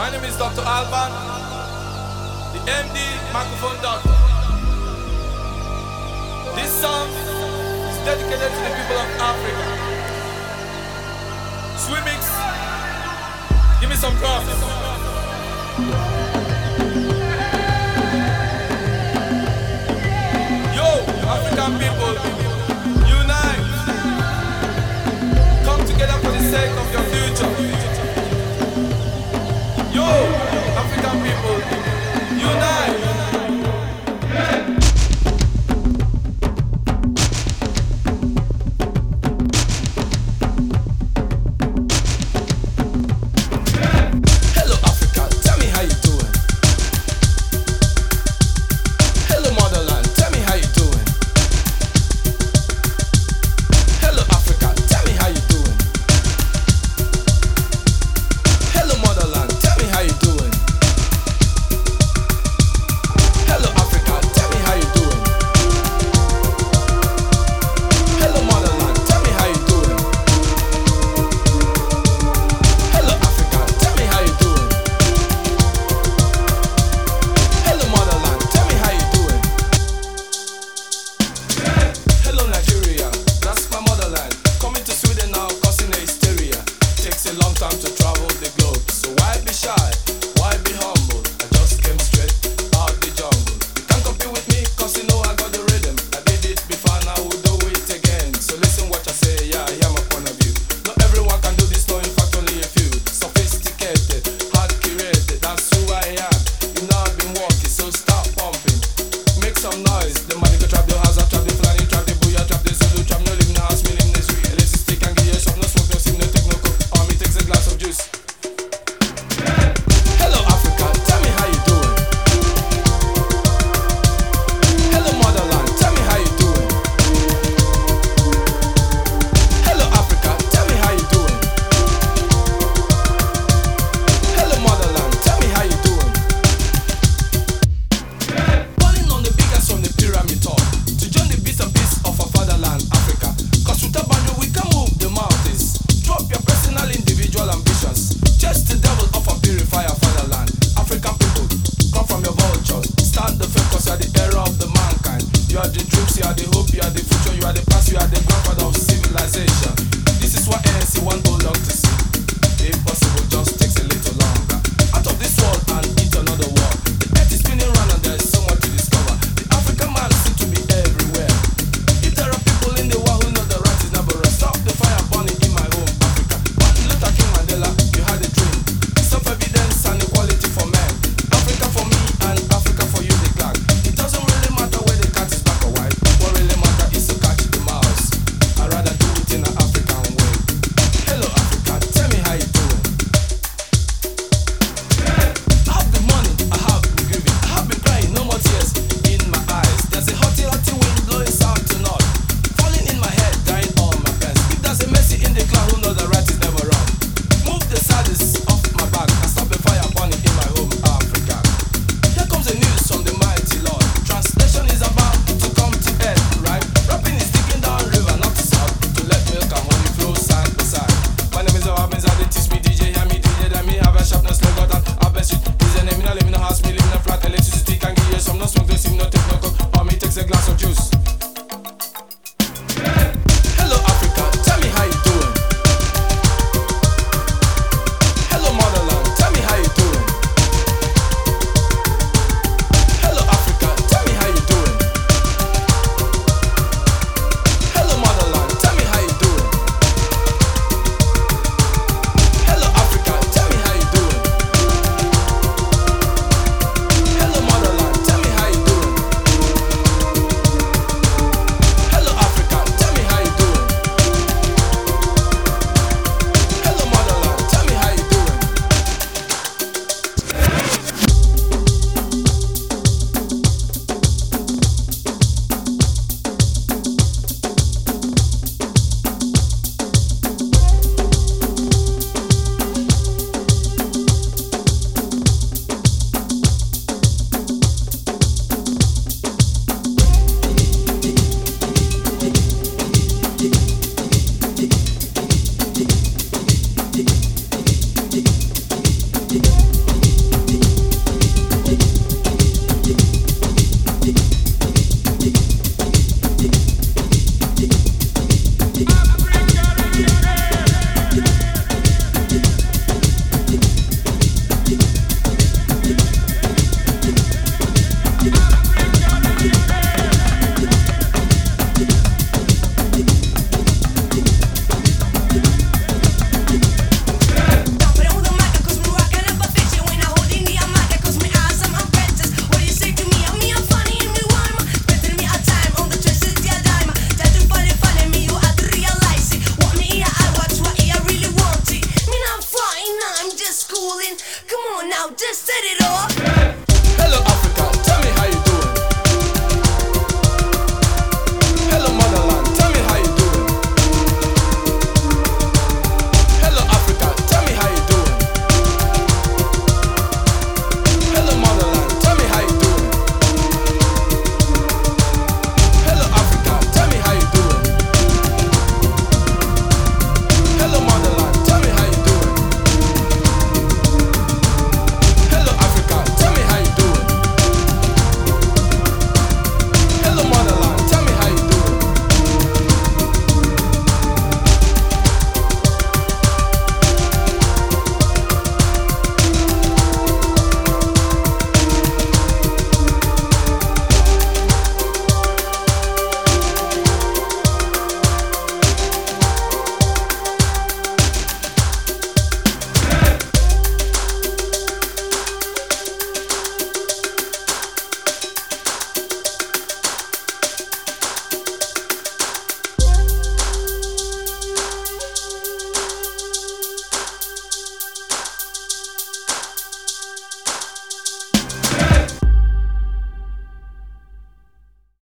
My name is Dr. Alban, the MD microphone doctor. This song is dedicated to the people of Africa. Swemix, give me some props. The money can trap your house, I trap your flag. are the error of the mankind. You are the